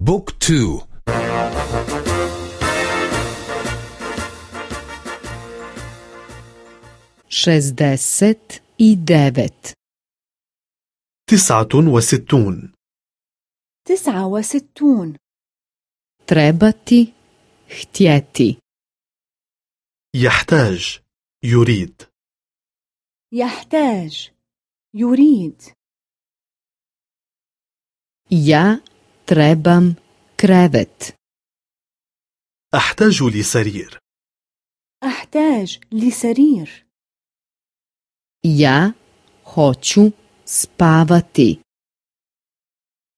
book two. šezdeset i devet تسعة وستون. تسعة وستون. trebati htjeti يحتاج يريد. يحتاج يريد. ja trebam krevet أحتاج لسرير. أحتاج لسرير. ja hoću spavati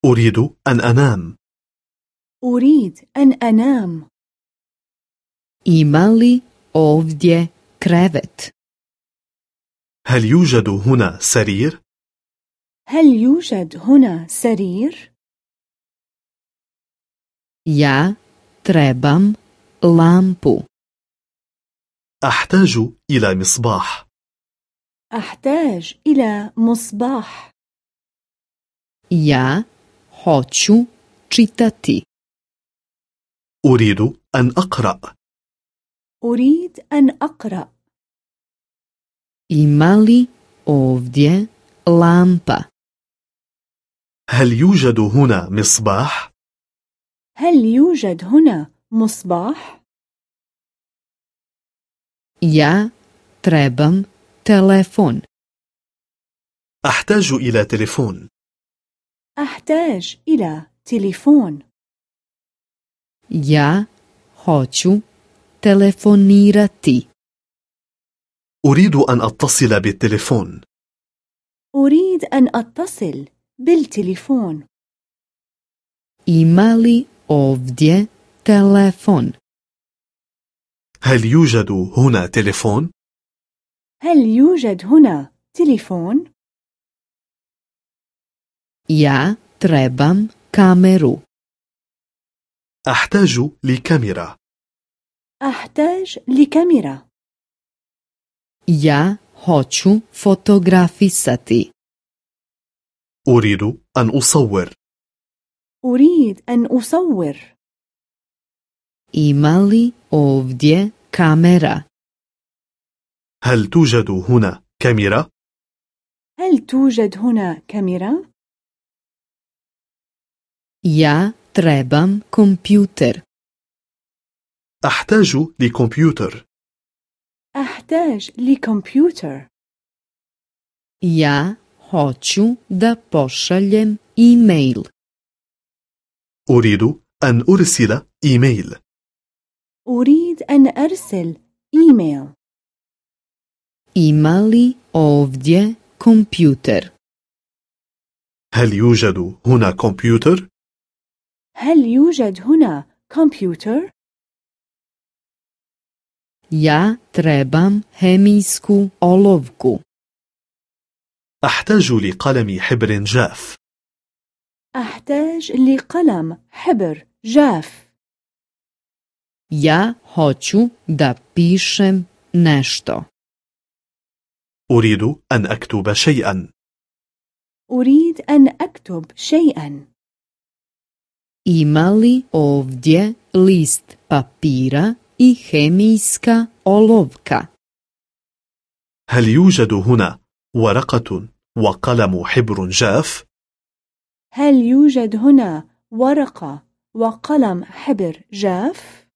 أريد أن أنام. أريد أن أنام. ima li ovdje krevet هل يوجد هنا سرير؟ هل يوجد هنا سرير؟ Ja trebam lampu. أحتاج إلى مصباح. أحتاج إلى مصباح. Ja hoću čitati. أريد أن أقرأ. أريد أن أقرأ. Li ovdje lampa? هل يوجد هنا مصباح؟ هل يوجد هنا مصباح؟ ja trebam telefon أحتاج إلى تليفون. أحتاج إلى تليفون. ja hoću telefonirati أريد أن أتصل بالتليفون. أريد أن أتصل بالتليفون. ima li ovdje telefon. هل يوجد هنا تليفون؟ هل يوجد هنا تليفون؟ ja trebam kameru. أحتاج لكاميرا. أحتاج لكاميرا. Ja hoću fotografisati. أريد أن أصور. أريد أن أصور. li ovdje kamera هل توجد هنا كاميرا؟ هل توجد هنا كاميرا؟ ja trebam kompjuter أحتاج لكمبيوتر. أحتاج لكمبيوتر. ja hoću da pošaljem e-mail أريد أن أرسل إيميل. أريد أن أرسل إيميل. Ima li ovdje kompjuter. هل يوجد هنا كمبيوتر؟ هل يوجد هنا كمبيوتر؟ ja trebam hemijsku olovku. أحتاج لقلم حبر جاف. أحتاج لقلم حبر جاف. Ja hoću da pišem nešto. أريد أن أكتب شيئا. أريد أن أكتب شيئا. Ima li ovdje list papira i hemijska olovka? هل يوجد هنا ورقة وقلم حبر جاف؟ هل يوجد هنا ورقة وقلم حبر جاف؟